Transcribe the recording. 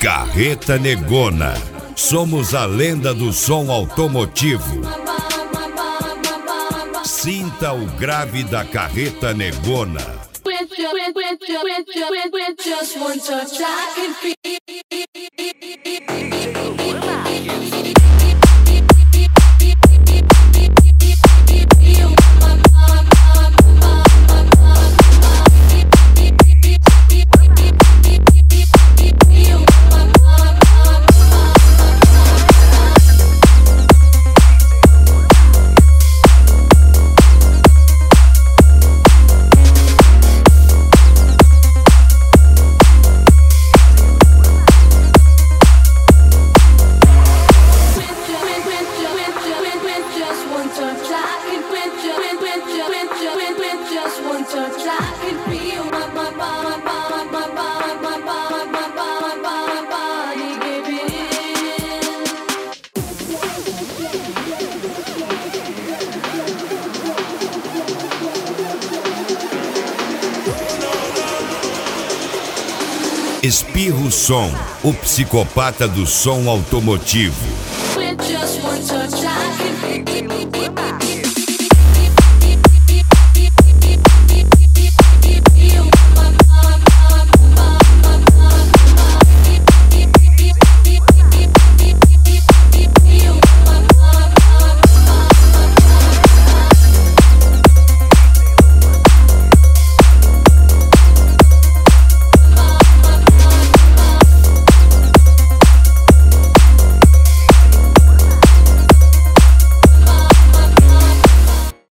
Carreta Negona. Somos a lenda do som automotivo. Sinta o grave da carreta negona. Espirro Som, o psicopata do som automotivo.